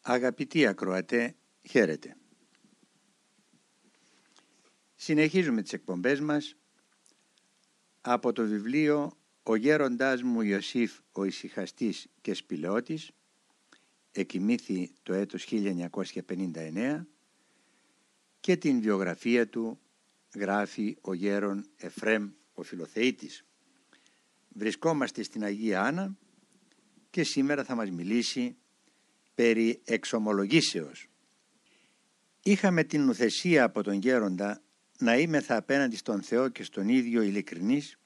Αγαπητοί ακροατέ, χαίρετε. Συνεχίζουμε τις εκπομπές μας από το βιβλίο «Ο γέροντάς μου Ιωσήφ ο ησυχαστής και σπηλαιώτης» εκοιμήθη το έτος 1959 και την βιογραφία του γράφει ο γέρον Εφρέμ ο Φιλοθεήτης. Βρισκόμαστε στην Αγία Άννα και σήμερα θα μας μιλήσει περί εξομολογήσεως. Είχαμε την ουθεσία από τον γέροντα να είμεθα απέναντι στον Θεό και στον ίδιο ειλικρινής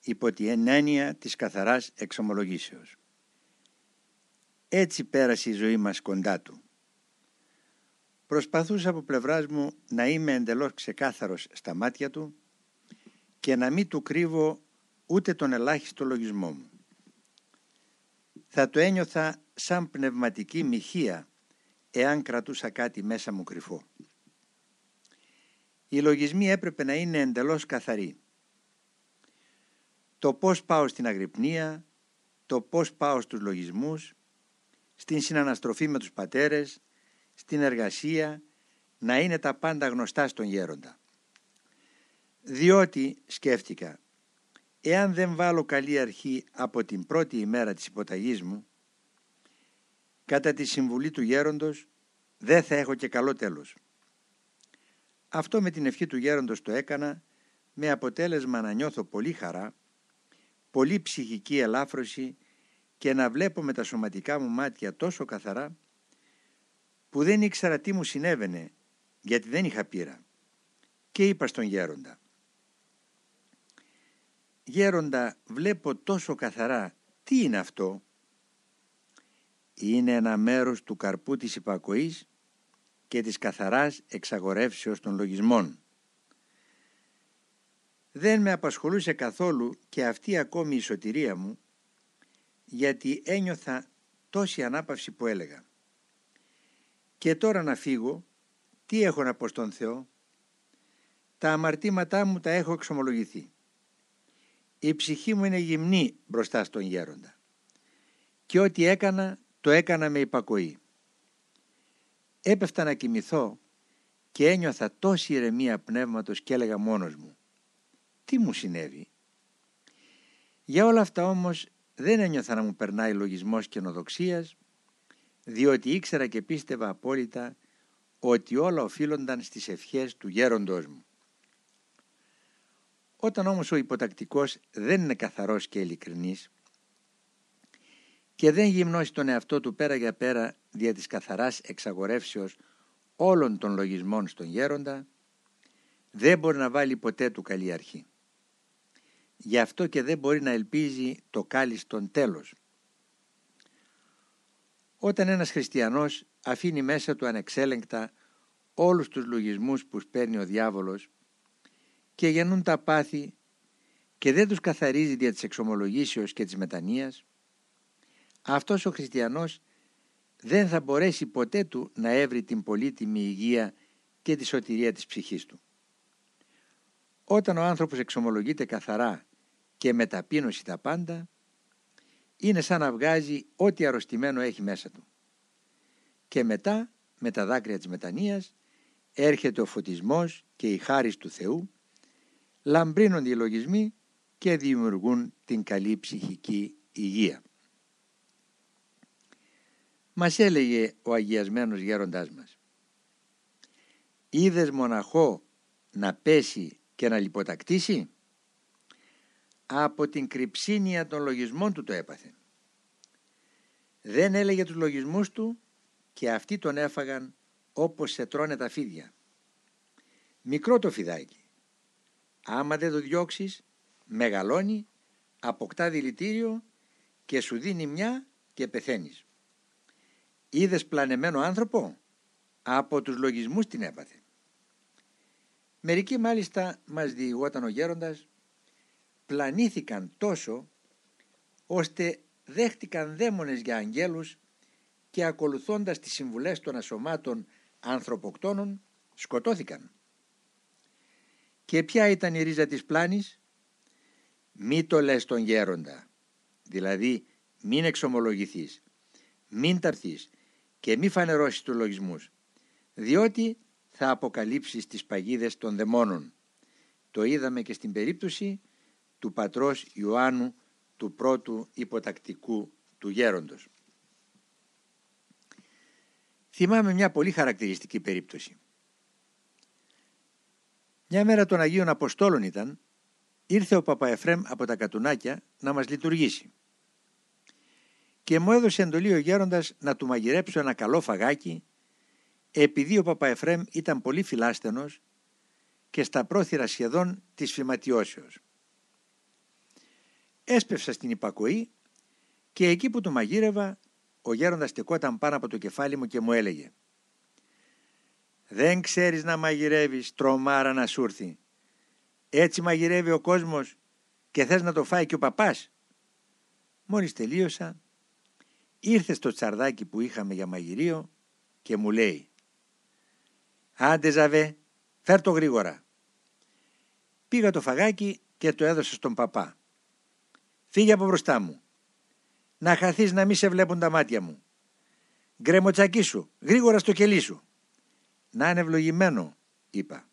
υπό την έννοια της καθαράς εξομολογήσεως. Έτσι πέρασε η ζωή μας κοντά του. Προσπαθούσα από πλευράς μου να είμαι εντελώς ξεκάθαρος στα μάτια του και να μην του κρύβω ούτε τον ελάχιστο λογισμό μου. Θα το ένιωθα σαν πνευματική μοιχεία εάν κρατούσα κάτι μέσα μου κρυφό. Οι λογισμοί έπρεπε να είναι εντελώς καθαροί. Το πώς πάω στην αγρυπνία, το πώς πάω στους λογισμούς, στην συναναστροφή με τους πατέρες, στην εργασία, να είναι τα πάντα γνωστά στον γέροντα. Διότι, σκέφτηκα, εάν δεν βάλω καλή αρχή από την πρώτη ημέρα της υποταγής μου, κατά τη συμβουλή του γέροντος δεν θα έχω και καλό τέλος. Αυτό με την ευχή του γέροντος το έκανα με αποτέλεσμα να νιώθω πολύ χαρά, πολύ ψυχική ελάφρωση και να βλέπω με τα σωματικά μου μάτια τόσο καθαρά που δεν ήξερα τι μου συνέβαινε γιατί δεν είχα πείρα και είπα στον γέροντα «Γέροντα βλέπω τόσο καθαρά τι είναι αυτό» είναι ένα μέρος του καρπού της υπακοής και της καθαράς εξαγορεύσεως των λογισμών. Δεν με απασχολούσε καθόλου και αυτή ακόμη η σωτηρία μου, γιατί ένιωθα τόση ανάπαυση που έλεγα. Και τώρα να φύγω, τι έχω να πω στον Θεό; Τα αμαρτήματά μου τα έχω εξομολογηθεί. Η ψυχή μου είναι γυμνή μπροστά στον γέροντα. Και ό,τι έκανα το έκανα με υπακοή. Έπεφτα να κοιμηθώ και ένιωθα τόση ηρεμία πνεύματος και έλεγα μόνος μου «Τι μου συνέβη» Για όλα αυτά όμως δεν ένιωθα να μου περνάει λογισμός και νοδοξίας διότι ήξερα και πίστευα απόλυτα ότι όλα οφείλονταν στις ευχές του γέροντός μου. Όταν όμως ο υποτακτικός δεν είναι καθαρός και ειλικρινής και δεν γυμνώσει τον εαυτό του πέρα για πέρα δια της καθαράς εξαγορεύσεως όλων των λογισμών στον γέροντα, δεν μπορεί να βάλει ποτέ του καλή αρχή. Γι' αυτό και δεν μπορεί να ελπίζει το κάλλιστον τέλος. Όταν ένας χριστιανός αφήνει μέσα του ανεξέλεγκτα όλους τους λογισμούς που παίρνει ο διάβολος και γεννούν τα πάθη και δεν τους καθαρίζει δια της εξομολογήσεως και της μετανοίας, αυτός ο χριστιανός δεν θα μπορέσει ποτέ του να έβρει την πολύτιμη υγεία και τη σωτηρία της ψυχής του. Όταν ο άνθρωπος εξομολογείται καθαρά και με ταπείνωση τα πάντα, είναι σαν να βγάζει ό,τι αρρωστημένο έχει μέσα του. Και μετά, με τα δάκρυα της μετανοίας, έρχεται ο φωτισμός και η χάρις του Θεού, λαμπρύνονται οι λογισμοί και δημιουργούν την καλή ψυχική υγεία. Μας έλεγε ο αγιασμένος γέροντάς μας «Είδες μοναχό να πέσει και να λιποτακτήσει» από την κρυψίνια των λογισμών του το έπαθε. Δεν έλεγε τους λογισμούς του και αυτοί τον έφαγαν όπως σε τρώνε τα φίδια. Μικρό το φιδάκι. Άμα δεν το διώξεις, μεγαλώνει, αποκτά δηλητήριο και σου δίνει μια και πεθαίνεις. Είδες πλανεμένο άνθρωπο; Από τους λογισμούς την έπαθε. Μερικοί μάλιστα μας διηγόταν ο γέροντας πλανήθηκαν τόσο ώστε δέχτηκαν δαίμονες για αγγέλους και ακολουθώντας τις συμβουλές των ασωμάτων ανθρωποκτόνων σκοτώθηκαν. Και ποια ήταν η ρίζα της πλάνης; Μη το λες τον γέροντα, δηλαδή μην εξομολογηθείς, μην ταρθείς και μη φανερώσεις τους λογισμούς, διότι θα αποκαλύψεις τις παγίδες των δαιμόνων. Το είδαμε και στην περίπτωση του πατρός Ιωάννου του πρώτου υποτακτικού του γέροντος. Θυμάμαι μια πολύ χαρακτηριστική περίπτωση. Μια μέρα των Αγίων Αποστόλων ήταν, ήρθε ο Παπαεφρέμ από τα Κατουνάκια να μας λειτουργήσει. Και μου έδωσε εντολή ο γέροντας να του μαγειρέψω ένα καλό φαγάκι, επειδή ο Παπαεφρέμ ήταν πολύ φιλάστενος και στα πρόθυρα σχεδόν της φυματιώσεως. Έσπευσα στην υπακοή και εκεί που το μαγείρευα ο γέροντας στεκόταν πάνω από το κεφάλι μου και μου έλεγε «Δεν ξέρεις να μαγειρεύεις, τρομάρα να σου έρθει. Έτσι μαγειρεύει ο κόσμος και θες να το φάει και ο παπάς». Μόλις τελείωσα, ήρθε στο τσαρδάκι που είχαμε για μαγειρίο και μου λέει «Άντε Ζαβέ, φέρ το γρήγορα». Πήγα το φαγάκι και το έδωσα στον παπά. «Φύγε από μπροστά μου να χαθείς να μη σε βλέπουν τα μάτια μου. Γκρεμοτσακί σου, γρήγορα στο κελί σου. Να είναι ευλογημένο, είπα.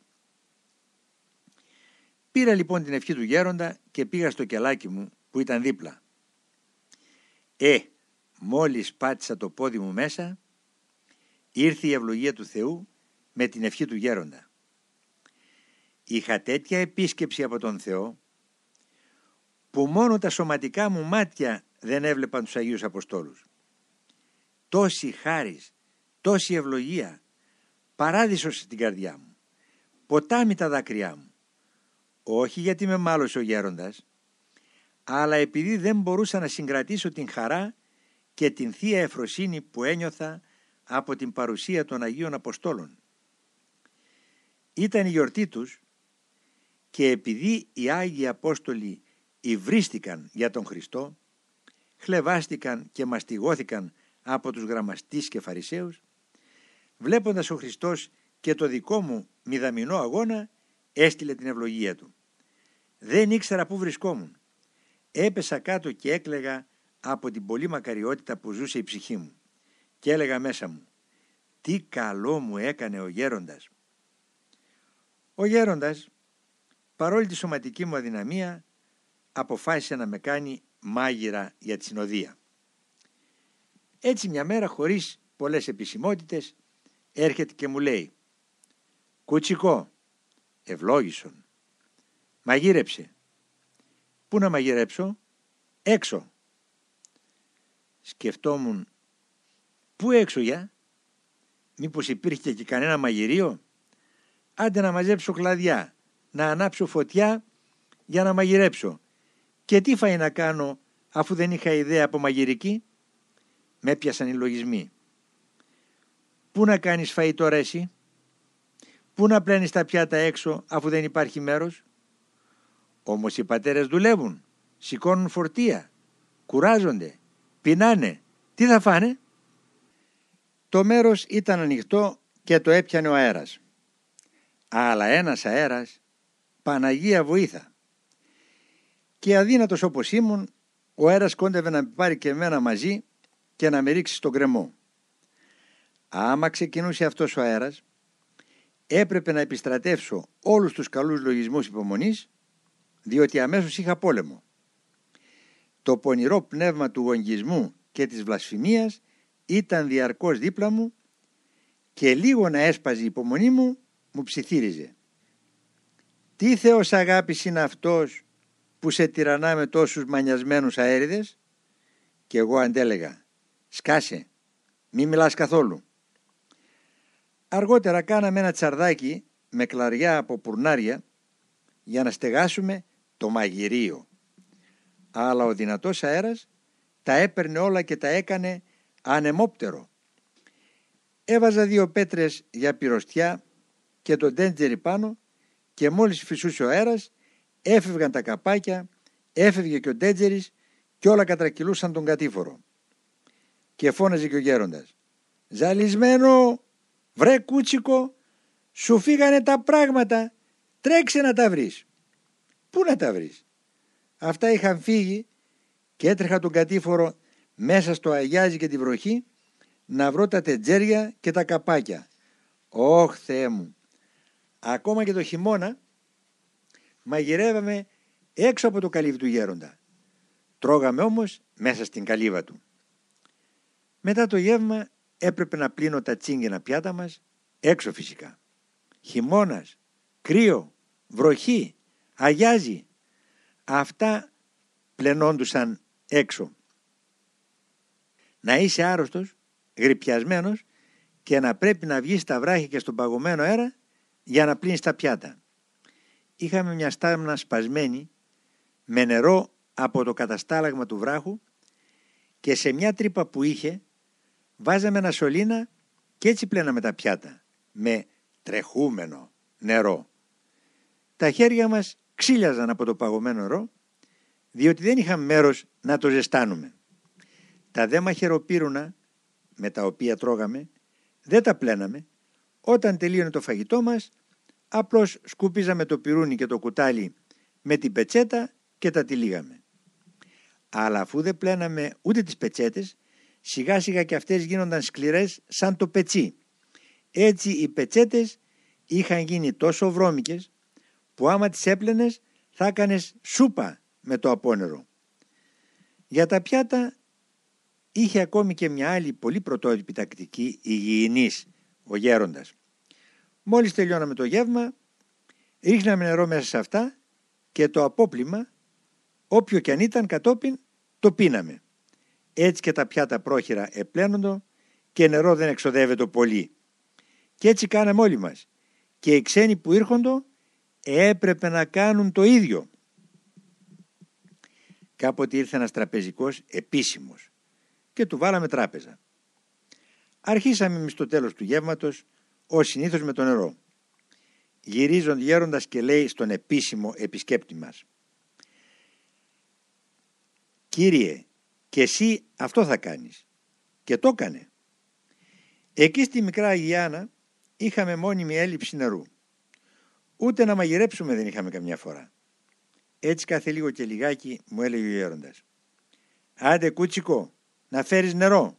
Πήρα λοιπόν την ευχή του γέροντα και πήγα στο κελάκι μου που ήταν δίπλα. Ε, μόλις πάτησα το πόδι μου μέσα, ήρθε η ευλογία του Θεού με την ευχή του γέροντα. Είχα τέτοια επίσκεψη από τον Θεό που μόνο τα σωματικά μου μάτια δεν έβλεπαν τους Αγίους Αποστόλους. Τόση χάρις, τόση ευλογία, παράδεισος στην καρδιά μου, ποτάμι τα δάκρυά μου. Όχι γιατί με μάλωσε ο γέροντας, αλλά επειδή δεν μπορούσα να συγκρατήσω την χαρά και την θεία εφροσύνη που ένιωθα από την παρουσία των Αγίων Αποστόλων. Ήταν η γιορτή τους και επειδή οι Άγιοι Απόστολοι υβρίστηκαν για τον Χριστό, χλεβάστηκαν και μαστιγώθηκαν από τους γραμμαστείς και φαρισαίους, βλέποντας ο Χριστός και το δικό μου μηδαμινό αγώνα, έστειλε την ευλογία του. Δεν ήξερα πού βρισκόμουν. Έπεσα κάτω και έκλεγα από την πολύ μακαριότητα που ζούσε η ψυχή μου. Και έλεγα μέσα μου, τι καλό μου έκανε ο γέροντας. Ο γέροντας, παρόλη τη σωματική μου αδυναμία, αποφάσισε να με κάνει μάγειρα για τη συνοδεία. Έτσι μια μέρα χωρίς πολλές επισημότητες έρχεται και μου λέει «Κουτσικό, ευλόγησον, μαγείρεψε». «Πού να μαγειρέψω» «Έξω». Σκεφτόμουν «Πού έξω για» Μήπως υπήρχε και κανένα μαγειρίο; Άντε να μαζέψω κλαδιά Να ανάψω φωτιά για να μαγειρέψω και τι φάει να κάνω αφού δεν είχα ιδέα από μαγειρική; Με πιασαν οι λογισμοί. Πού να κάνεις φαΐ τώρα εσύ; Πού να πλένεις τα πιάτα έξω αφού δεν υπάρχει μέρος; Όμως οι πατέρες δουλεύουν, σηκώνουν φορτία, κουράζονται, πεινάνε. Τι θα φάνε; Το μέρος ήταν ανοιχτό και το έπιανε ο αέρας. Αλλά ένας αέρας, Παναγία βοήθα και αδύνατος όπως ήμουν, ο αέρας κόντευε να με πάρει και εμένα μαζί και να με ρίξει στον κρεμό. Άμα ξεκινούσε αυτός ο αέρας, έπρεπε να επιστρατεύσω όλους τους καλούς λογισμούς υπομονής, διότι αμέσως είχα πόλεμο. Το πονηρό πνεύμα του γονγισμού και της βλασφημίας ήταν διαρκώς δίπλα μου και λίγο να έσπαζε η υπομονή μου, μου ψιθύριζε. Τι Θεός αγάπης είναι αυτός που σε τυραννά με τόσους μανιασμένους αέριδες; Και εγώ αντέλεγα σκάσε μη μιλάς καθόλου αργότερα κάναμε ένα τσαρδάκι με κλαριά από πουρνάρια για να στεγάσουμε το μαγειρίο αλλά ο δυνατός αέρας τα έπαιρνε όλα και τα έκανε ανεμόπτερο έβαζα δύο πέτρες για πυροστιά και το ντέντζερι πάνω και μόλις φυσούσε ο αέρας Έφευγαν τα καπάκια, έφευγε και ο Ντέτζερης και όλα κατρακυλούσαν τον κατήφορο. Και φώναζε και ο γέροντας. «Ζαλισμένο, βρε κούτσικο, σου φύγανε τα πράγματα, τρέξε να τα βρεις». «Πού να τα βρεις». Αυτά είχαν φύγει και έτρεχα τον κατήφορο μέσα στο αγιάζι και τη βροχή να βρω τα τετζέρια και τα καπάκια. Ωχ Θεέ μου. Ακόμα και το χειμώνα μαγειρεύαμε έξω από το καλύβι του γέροντα. Τρώγαμε όμως μέσα στην καλύβα του. Μετά το γεύμα έπρεπε να πλύνω τα τσίγκαινα πιάτα μας έξω φυσικά. Χειμώνας, κρύο, βροχή, αγιάζει. Αυτά πλενόντουσαν έξω. Να είσαι άρρωστος, γρυπιασμένος και να πρέπει να βγεις στα βράχη και στον παγωμένο αέρα για να πλύνεις τα πιάτα. Είχαμε μια στάμνα σπασμένη με νερό από το καταστάλαγμα του βράχου και σε μια τρύπα που είχε βάζαμε ένα σωλήνα και έτσι πλέναμε τα πιάτα με τρεχούμενο νερό. Τα χέρια μας ξύλιαζαν από το παγωμένο νερό διότι δεν είχαμε μέρος να το ζεστάνουμε. Τα δε μαχαιροπύρουνα με τα οποία τρώγαμε δεν τα πλέναμε. Όταν τελείωνε το φαγητό μας απλώς σκουπίζαμε το πυρούνι και το κουτάλι με την πετσέτα και τα τυλίγαμε. Αλλά αφού δεν πλέναμε ούτε τις πετσέτες σιγά σιγά και αυτές γίνονταν σκληρές σαν το πετσί. Έτσι οι πετσέτες είχαν γίνει τόσο βρώμικες που άμα τις έπλαινες θα έκανες σούπα με το απόνερο. Για τα πιάτα είχε ακόμη και μια άλλη πολύ πρωτότυπη τακτική υγιεινής ο γέροντας. Μόλις τελειώναμε το γεύμα ρίχναμε νερό μέσα σε αυτά και το απόπλημα όποιο και αν ήταν κατόπιν το πίναμε. Έτσι και τα πιάτα πρόχειρα επλένονται και νερό δεν εξοδεύεται πολύ. Και έτσι κάναμε όλοι μας. Και οι ξένοι που ήρχοντο έπρεπε να κάνουν το ίδιο. Κάποτε ήρθε ένας τραπεζικός επίσημος και του βάλαμε τράπεζα. Αρχίσαμε εμείς στο τέλος του γεύματος, ως συνήθως με το νερό. Γυρίζον γέροντας και λέει στον επίσημο επισκέπτη μας. «Κύριε, και εσύ αυτό θα κάνεις». Και το έκανε. Εκεί στη μικρά Αγιάνα είχαμε μόνιμη έλλειψη νερού. Ούτε να μαγειρέψουμε δεν είχαμε καμιά φορά. Έτσι κάθε λίγο και λιγάκι μου έλεγε ο γέροντας. «Άντε κούτσικο, να φέρεις νερό».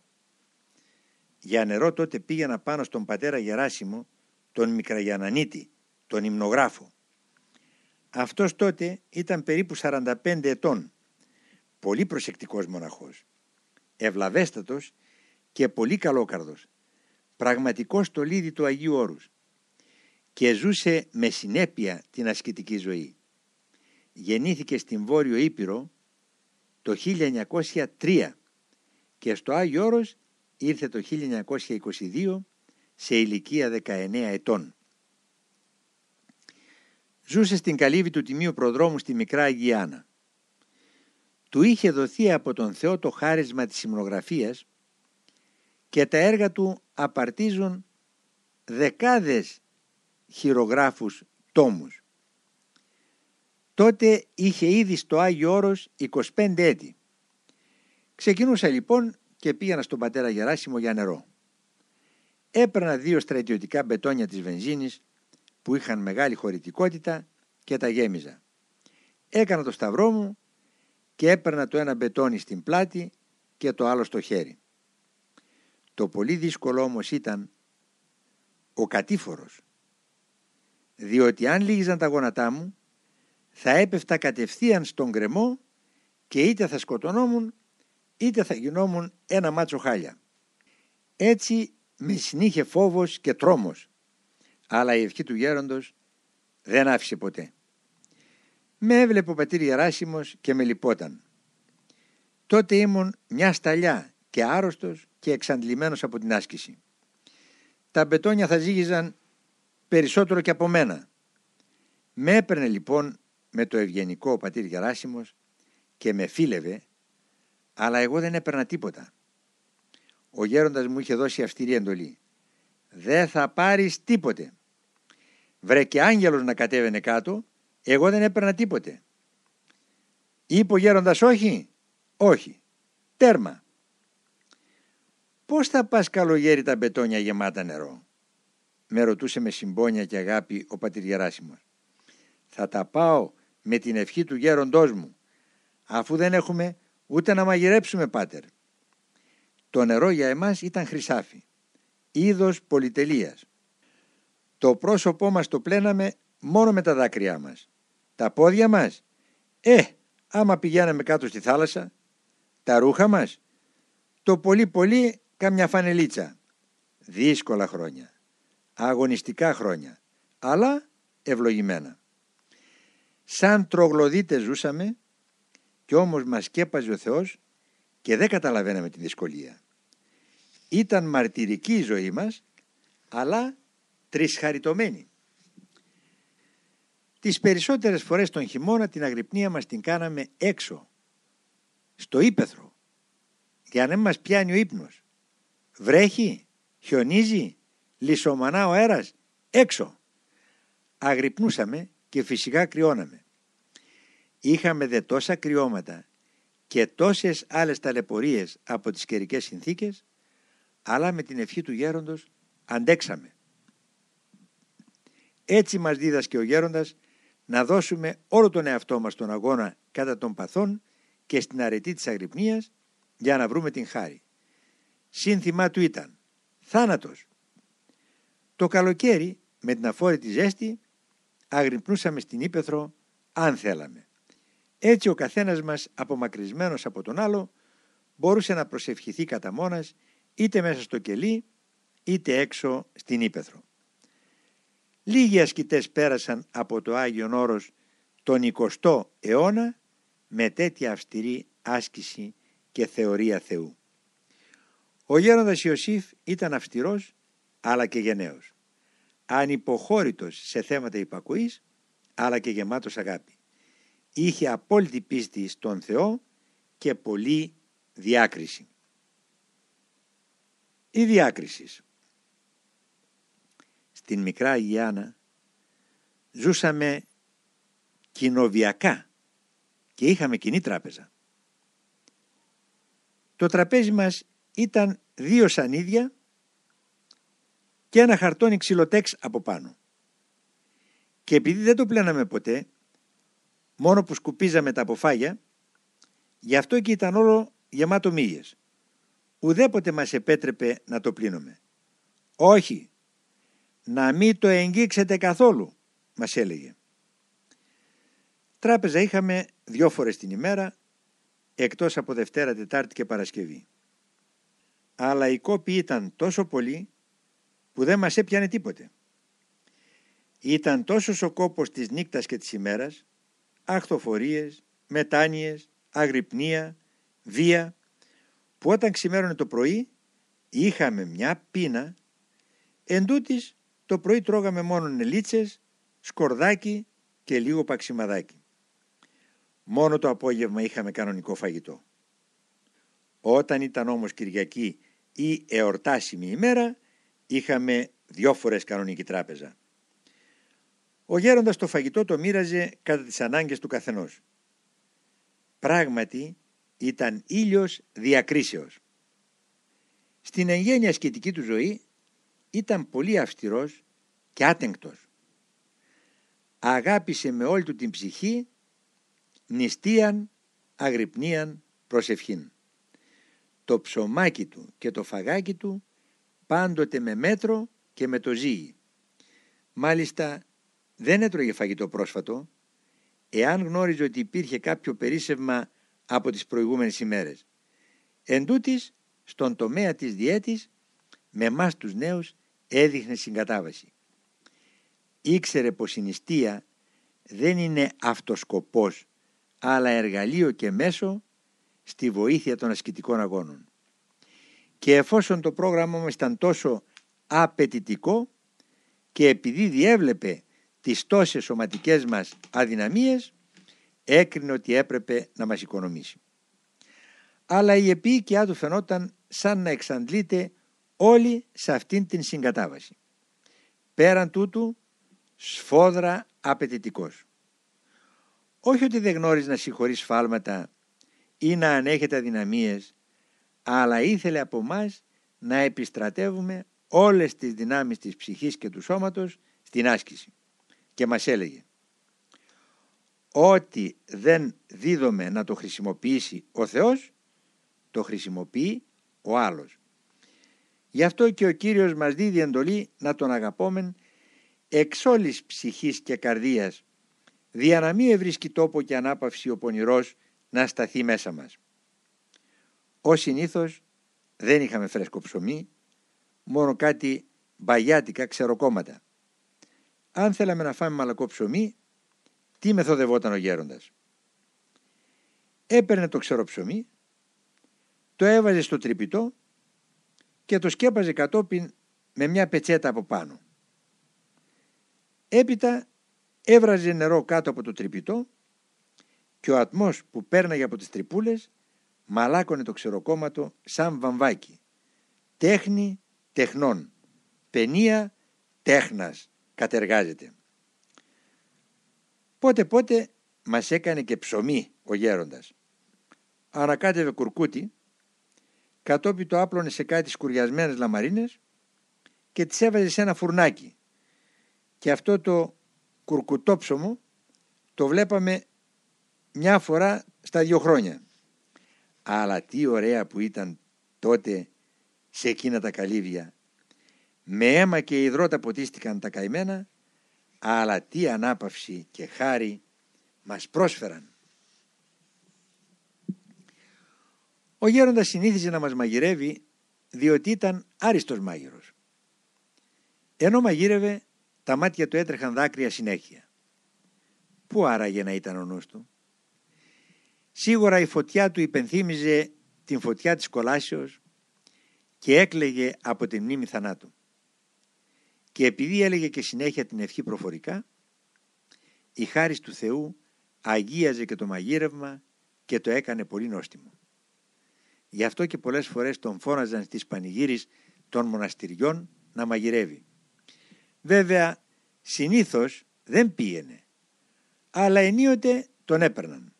Για νερό τότε πήγαινα πάνω στον πατέρα Γεράσιμο, τον Μικραγιανανίτη, τον υμνογράφο. Αυτός τότε ήταν περίπου 45 ετών, πολύ προσεκτικός μοναχός, ευλαβέστατος και πολύ καλόκαρδος, πραγματικό στολίδι του Αγίου Όρους και ζούσε με συνέπεια την ασκητική ζωή. Γεννήθηκε στην Βόρειο Ήπειρο το 1903 και στο Άγιο Όρος ήρθε το 1922 σε ηλικία 19 ετών. Ζούσε στην καλύβη του Τιμίου Προδρόμου στη Μικρά Αγιάνα. Του είχε δοθεί από τον Θεό το χάρισμα της συμνογραφίας και τα έργα του απαρτίζουν δεκάδες χειρογράφους τόμους. Τότε είχε ήδη στο Άγιο Όρος 25 έτη. Ξεκινούσα λοιπόν και πήγαινα στον πατέρα Γεράσιμο για νερό. Έπαιρνα δύο στρατιωτικά μπετόνια της βενζίνης που είχαν μεγάλη χωρητικότητα και τα γέμιζα. Έκανα το σταυρό μου και έπαιρνα το ένα μπετόνι στην πλάτη και το άλλο στο χέρι. Το πολύ δύσκολο όμως ήταν ο κατήφορος, διότι αν λύγιζαν τα γόνατά μου θα έπεφτα κατευθείαν στον γκρεμό και είτε θα σκοτωνόμουν είτε θα γινόμουν ένα μάτσο χάλια. Έτσι με συνήχε φόβος και τρόμος, αλλά η ευχή του γέροντος δεν άφησε ποτέ. Με έβλεπε ο πατήρ Γεράσιμος και με λυπόταν. Τότε ήμουν μια σταλιά και άρρωστος και εξαντλημένος από την άσκηση. Τα μπετόνια θα ζήγιζαν περισσότερο και από μένα. Με έπαιρνε λοιπόν με το ευγενικό ο πατήρ Γεράσιμος και με φίλευε, αλλά εγώ δεν έπαιρνα τίποτα. Ο γέροντας μου είχε δώσει αυστηρή εντολή. Δεν θα πάρεις τίποτε. Βρε και άγγελος να κατέβαινε κάτω, εγώ δεν έπαιρνα τίποτε. Είπε ο γέροντας όχι, όχι, τέρμα. «Πώς θα πας καλογέρι τα μπετόνια γεμάτα νερό» με ρωτούσε με συμπόνια και αγάπη ο πατήρ Γεράσιμος. «Θα τα πάω με την ευχή του γέροντός μου, αφού δεν έχουμε ούτε να μαγειρέψουμε πάτερ». Το νερό για εμάς ήταν χρυσάφι, είδος πολυτελείας. Το πρόσωπό μας το πλέναμε μόνο με τα δάκρυά μας. Τα πόδια μας, ε, άμα πηγαίναμε κάτω στη θάλασσα, τα ρούχα μας, το πολύ πολύ καμιά φανελίτσα. Δύσκολα χρόνια, αγωνιστικά χρόνια, αλλά ευλογημένα. Σαν τρογλωδίτες ζούσαμε και όμως μας σκέπαζε ο Θεός και δεν καταλαβαίναμε τη δυσκολία. Ήταν μαρτυρική η ζωή μας, αλλά τρισχαριτωμένη. Τις περισσότερες φορές τον χειμώνα την αγρυπνία μας την κάναμε έξω, στο ύπεθρο, για να μην μας πιάνει ο ύπνος. Βρέχει, χιονίζει, λισομανά ο αέρας, έξω. Αγρυπνούσαμε και φυσικά κρυώναμε. Είχαμε δε τόσα κρυώματα και τόσες άλλες ταλαιπωρίες από τις καιρικές συνθήκες, αλλά με την ευχή του γέροντος αντέξαμε. Έτσι μας δίδασκε ο γέροντας να δώσουμε όλο τον εαυτό μας στον αγώνα κατά των παθών και στην αρετή της αγρυπνίας για να βρούμε την χάρη. Σύνθημά του ήταν θάνατος. Το καλοκαίρι με την αφόρητη ζέστη αγρυπνούσαμε στην Ήπεθρο αν θέλαμε. Έτσι ο καθένας μας απομακρυσμένος από τον άλλο μπορούσε να προσευχηθεί κατά μόνας είτε μέσα στο κελί είτε έξω στην Ήπεθρο. Λίγοι ασκητές πέρασαν από το Άγιον Όρος τον 20ο αιώνα με τέτοια αυστηρή άσκηση και θεωρία Θεού. Ο γέροντας Ιωσήφ ήταν αυστηρός αλλά και γενναίος. Ανυποχώρητος σε θέματα υπακοής αλλά και γεμάτος αγάπη. Είχε απόλυτη πίστη στον Θεό και πολλή διάκριση. Η διάκριση. Στην Μικρά Γιάννα ζούσαμε κοινοβιακά και είχαμε κοινή τράπεζα. Το τραπέζι μας ήταν δύο σανίδια και ένα χαρτόνι ξυλοτέξ από πάνω. Και επειδή δεν το πλέναμε ποτέ, μόνο που σκουπίζαμε τα αποφάγια, γι' αυτό και ήταν όλο γεμάτο μύγες. Ουδέποτε μας επέτρεπε να το πλύνουμε. Όχι, να μην το εγγίξετε καθόλου, μας έλεγε. Τράπεζα είχαμε δυο φορές την ημέρα, εκτός από Δευτέρα, Τετάρτη και Παρασκευή. Αλλά οι κόποι ήταν τόσο πολλοί που δεν μας έπιανε τίποτε. Ήταν τόσος ο κόπος της νύκτας και της ημέρας, αχθοφορίες, μετάνοιες, αγρυπνία, βία, που όταν ξημέρωνε το πρωί είχαμε μια πείνα, εν το πρωί τρώγαμε μόνο νελίτσες, σκορδάκι και λίγο παξιμαδάκι. Μόνο το απόγευμα είχαμε κανονικό φαγητό. Όταν ήταν όμως Κυριακή ή εορτάσιμη ημέρα, είχαμε δυο φορές κανονική τράπεζα. Ο γέροντας το φαγητό το μοίραζε κατά τις ανάγκες του καθενός. Πράγματι ήταν ήλιος διακρίσεως. Στην εγγένεια ασκητική του ζωή ήταν πολύ αυστηρός και άτεγκτος. Αγάπησε με όλη του την ψυχή νηστείαν, αγρυπνίαν, προσευχήν. Το ψωμάκι του και το φαγάκι του πάντοτε με μέτρο και με το ζύγι. Μάλιστα δεν έτρωγε φαγητό πρόσφατο, εάν γνώριζε ότι υπήρχε κάποιο περίσευμα από τις προηγούμενες ημέρες. Εν τούτης, στον τομέα της διέτης, με μας τους νέους έδειχνε συγκατάβαση. Ήξερε πως η νηστεία δεν είναι αυτοσκοπός, αλλά εργαλείο και μέσο στη βοήθεια των ασκητικών αγώνων. Και εφόσον το πρόγραμμα μας ήταν τόσο απαιτητικό και επειδή διέβλεπε τις τόσες σωματικές μας αδυναμίες, έκρινε ότι έπρεπε να μας οικονομήσει. Αλλά η επίοικιά του φαινόταν σαν να εξαντλείται όλοι σε αυτήν την συγκατάβαση. Πέραν τούτου, σφόδρα απαιτητικός. Όχι ότι δεν γνώριζε να συγχωρείς σφάλματα ή να ανέχεται αδυναμίες, αλλά ήθελε από μας να επιστρατεύουμε όλες τις δυνάμεις της ψυχής και του σώματος στην άσκηση. Και μας έλεγε «Ό,τι δεν δίδομαι να το χρησιμοποιήσει ο Θεός, το χρησιμοποιεί ο άλλος. Γι' αυτό και ο Κύριος μας δίδει εντολή να τον αγαπόμεν εξ όλης ψυχής και καρδίας, δια να μην ευρίσκει τόπο και ανάπαυση ο πονηρός να σταθεί μέσα μας. Ως συνήθως δεν είχαμε φρέσκο ψωμί, μόνο κάτι μπαγιάτικα ξεροκόμματα. Αν θέλαμε να φάμε μαλακό ψωμί, τι μεθοδευόταν ο γέροντας; Έπαιρνε το ξεροψωμί, το έβαζε στο τρυπητό και το σκέπαζε κατόπιν με μια πετσέτα από πάνω. Έπειτα έβραζε νερό κάτω από το τρυπητό και ο ατμός που πέρναγε από τις τρυπούλες μαλάκωνε το ξεροκόμματο σαν βαμβάκι. Τέχνη τεχνών, παινία τέχνας κατεργάζεται. Πότε πότε μας έκανε και ψωμί ο γέροντας. Ανακάτευε κουρκούτι, κατόπιν το άπλωνε σε κάτι σκουριασμένες λαμαρίνες και τις έβαζε σε ένα φουρνάκι. Και αυτό το κουρκουτόψωμο το βλέπαμε μια φορά στα δύο χρόνια. Αλλά τι ωραία που ήταν τότε σε εκείνα τα καλύβια. Με αίμα και υδρότα ποτίστηκαν τα καημένα, αλλά τι ανάπαυση και χάρη μας πρόσφεραν. Ο γέροντας συνήθιζε να μας μαγειρεύει διότι ήταν άριστος μάγειρος. Ενώ μαγείρευε τα μάτια του έτρεχαν δάκρυα συνέχεια. Πού άραγε να ήταν ο νους του; Σίγουρα η φωτιά του υπενθύμιζε την φωτιά της κολάσεως και έκλαιγε από την μνήμη θανάτου. Και επειδή έλεγε και συνέχεια την ευχή προφορικά, η χάρις του Θεού αγίαζε και το μαγείρευμα και το έκανε πολύ νόστιμο. Γι' αυτό και πολλές φορές τον φώναζαν στις πανηγύρις των μοναστηριών να μαγειρεύει. Βέβαια, συνήθως δεν πήγαινε, αλλά ενίοτε τον έπαιρναν.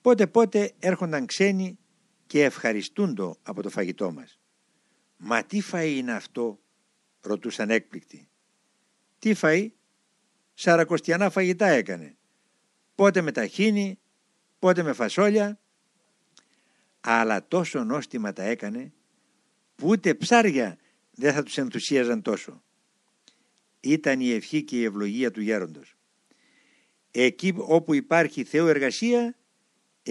Πότε πότε έρχονταν ξένοι και ευχαριστούντο από το φαγητό μας. «Μα τι φαΐ είναι αυτό» ρωτούσαν έκπληκτοι. «Τι φαΐ» σαρακοστιανά φαγητά έκανε. Πότε με ταχίνι, πότε με φασόλια. Αλλά τόσο νόστιμα τα έκανε που ούτε ψάρια δεν θα τους ενθουσίαζαν τόσο. Ήταν η ευχή και η ευλογία του γέροντος. Εκεί όπου υπάρχει Θεό εργασία,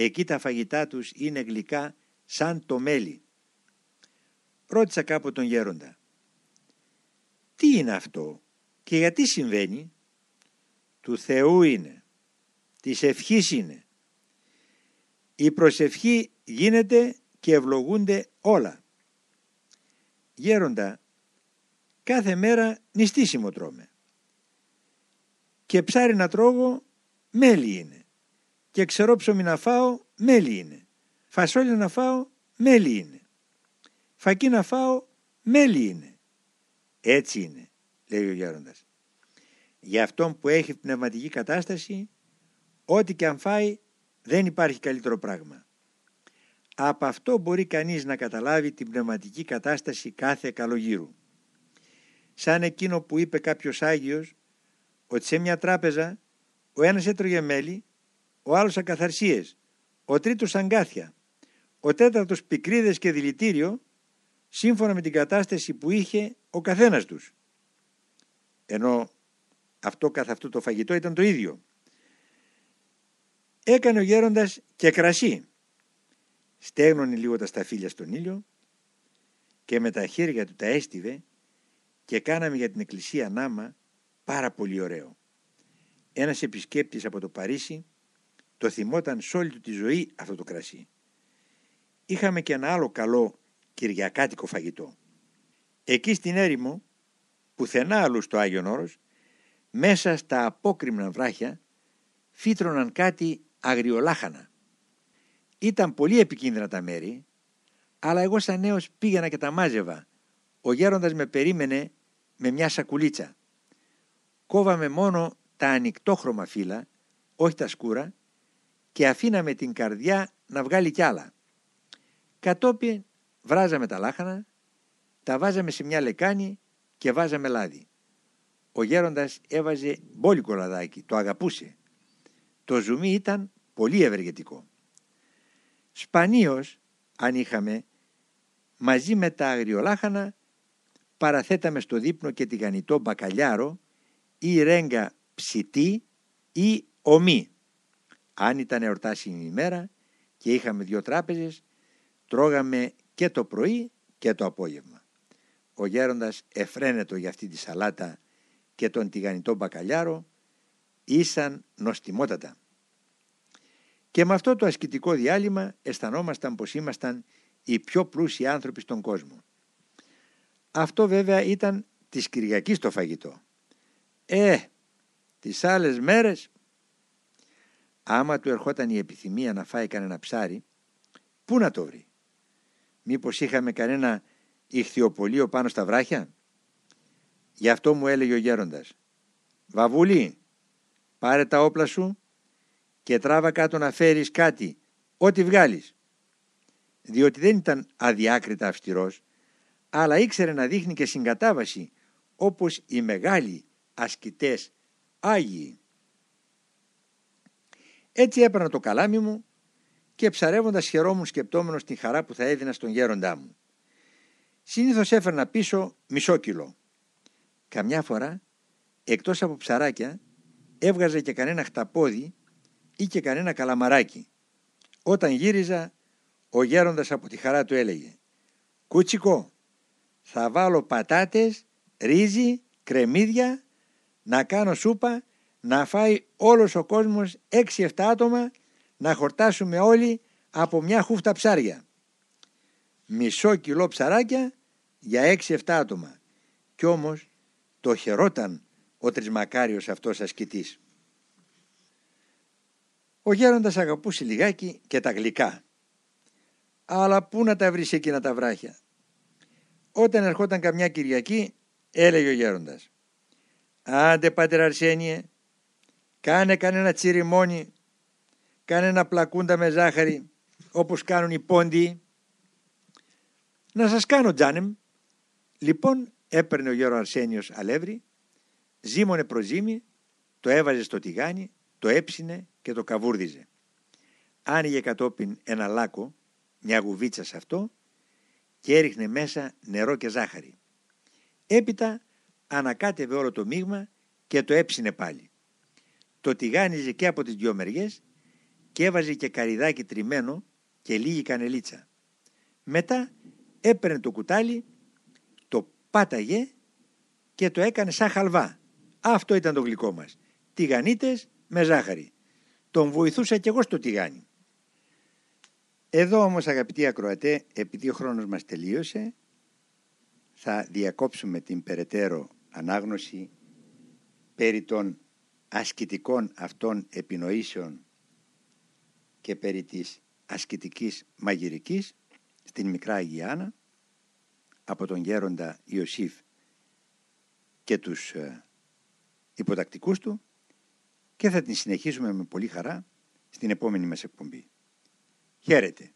εκεί τα φαγητά τους είναι γλυκά σαν το μέλι. Ρώτησα κάπου τον γέροντα. Τι είναι αυτό και γιατί συμβαίνει; Του Θεού είναι, της ευχής είναι. Η προσευχή γίνεται και ευλογούνται όλα. Γέροντα, κάθε μέρα νηστίσιμο τρώμε. Και ψάρι να τρώγω, μέλι είναι. Και ξερόψωμι να φάω, μέλι είναι. Φασόλια να φάω, μέλι είναι. Φακί να φάω, μέλι είναι. Έτσι είναι, λέει ο γέροντας για αυτόν που έχει πνευματική κατάσταση ό,τι και αν φάει δεν υπάρχει καλύτερο πράγμα. Από αυτό μπορεί κανείς να καταλάβει την πνευματική κατάσταση κάθε καλογύρου. Σαν εκείνο που είπε κάποιος Άγιος ότι σε μια τράπεζα ο ένας έτρωγε μέλι, ο άλλος ακαθαρσίες, ο τρίτος αγκάθια, ο τέταρτος πικρίδες και δηλητήριο σύμφωνα με την κατάσταση που είχε ο καθένας τους. Ενώ αυτό καθ' αυτό το φαγητό ήταν το ίδιο. Έκανε ο γέροντας και κρασί. Στέγνωνε λίγο τα σταφύλια στον ήλιο και με τα χέρια του τα έστειβε και κάναμε για την εκκλησία Νάμα πάρα πολύ ωραίο. Ένας επισκέπτης από το Παρίσι το θυμόταν σ' όλη του τη ζωή αυτό το κρασί. Είχαμε και ένα άλλο καλό κυριακάτικο φαγητό. Εκεί στην έρημο, πουθενά αλλού στο Άγιον Όρος, μέσα στα απόκριμνα βράχια φύτρωναν κάτι αγριολάχανα. Ήταν πολύ επικίνδυνα τα μέρη, αλλά εγώ σαν νέος πήγαινα και τα μάζευα. Ο γέροντας με περίμενε με μια σακουλίτσα. Κόβαμε μόνο τα ανοιχτόχρωμα φύλλα, όχι τα σκούρα, και αφήναμε την καρδιά να βγάλει κι άλλα. Κατόπιν βράζαμε τα λάχανα, τα βάζαμε σε μια λεκάνη και βάζαμε λάδι ο γέροντας έβαζε μπόλικο λαδάκι, το αγαπούσε. Το ζουμί ήταν πολύ ευεργετικό. Σπανίως, αν είχαμε, μαζί με τα αγριολάχανα παραθέταμε στο δείπνο και τηγανιτό μπακαλιάρο ή ρέγγα ψητή ή ομή. Αν ήταν εορτάσιμη ημέρα και είχαμε δύο τράπεζες, τρώγαμε και το πρωί και το απόγευμα. Ο γέροντας εφραίνετο για αυτή τη σαλάτα και τον τηγανιτό μπακαλιάρο ήσαν νοστιμότατα. Και με αυτό το ασκητικό διάλειμμα αισθανόμασταν πως ήμασταν οι πιο πλούσιοι άνθρωποι στον κόσμο. Αυτό βέβαια ήταν της Κυριακής το φαγητό. Ε, τις άλλες μέρες, άμα του ερχόταν η επιθυμία να φάει κανένα ψάρι, πού να το βρει; Μήπως είχαμε κανένα ηχθιοπολείο πάνω στα βράχια; Γι' αυτό μου έλεγε ο γέροντας. Βαβούλη, πάρε τα όπλα σου και τράβα κάτω να φέρεις κάτι, ό,τι βγάλεις. Διότι δεν ήταν αδιάκριτα αυστηρός, αλλά ήξερε να δείχνει και συγκατάβαση, όπως οι μεγάλοι ασκητές Άγιοι. Έτσι έπαιρνα το καλάμι μου και ψαρεύοντας χαιρόμουν σκεπτόμενος την χαρά που θα έδινα στον γέροντά μου. Συνήθως έφερνα πίσω μισό κιλό. Καμιά φορά, εκτός από ψαράκια, έβγαζε και κανένα χταπόδι ή και κανένα καλαμαράκι. Όταν γύριζα, ο γέροντας από τη χαρά του έλεγε «Κούτσικο, θα βάλω πατάτες, ρύζι, κρεμμύδια, να κάνω σούπα, να φάει όλος ο κόσμος 6-7 άτομα, να χορτάσουμε όλοι από μια χούφτα ψάρια. Μισό κιλό ψαράκια για 6-7 άτομα. Κι όμως το χαιρόταν ο τρισμακάριος αυτός ασκητής. Ο γέροντας αγαπούσε λιγάκι και τα γλυκά. Αλλά πού να τα βρεις εκείνα τα βράχια; Όταν ερχόταν καμιά Κυριακή έλεγε ο γέροντας «Άντε πάτερ Αρσένιε, κάνε κανένα τσιριμόνι, κάνε ένα πλακούντα με ζάχαρη όπως κάνουν οι πόντιοι». «Να σας κάνω τζάνεμ». Λοιπόν έπαιρνε ο γέρο Αρσένιος αλεύρι, ζύμωνε προζύμι, το έβαζε στο τηγάνι, το έψινε και το καβούρδιζε. Άνοιγε κατόπιν ένα λάκκο, μια γουβίτσα σε αυτό και έριχνε μέσα νερό και ζάχαρη. Έπειτα ανακάτευε όλο το μείγμα και το έψινε πάλι. Το τηγάνιζε και από τις δυο μεριές και έβαζε και καριδάκι τριμμένο και λίγη κανελίτσα. Μετά έπαιρνε το κουτάλι, το πάταγε και το έκανε σαν χαλβά. Αυτό ήταν το γλυκό μας. Τηγανίτες με ζάχαρη. Τον βοηθούσα κι εγώ στο τηγάνι. Εδώ όμως αγαπητοί ακροατέ, επειδή ο χρόνος μας τελείωσε, θα διακόψουμε την περαιτέρω ανάγνωση περί των ασκητικών αυτών επινοήσεων και περί της ασκητικής μαγειρικής στην Μικρά Αγιάνα από τον γέροντα Ιωσήφ και τους ε, υποτακτικούς του και θα την συνεχίσουμε με πολύ χαρά στην επόμενη μας εκπομπή. Χαίρετε.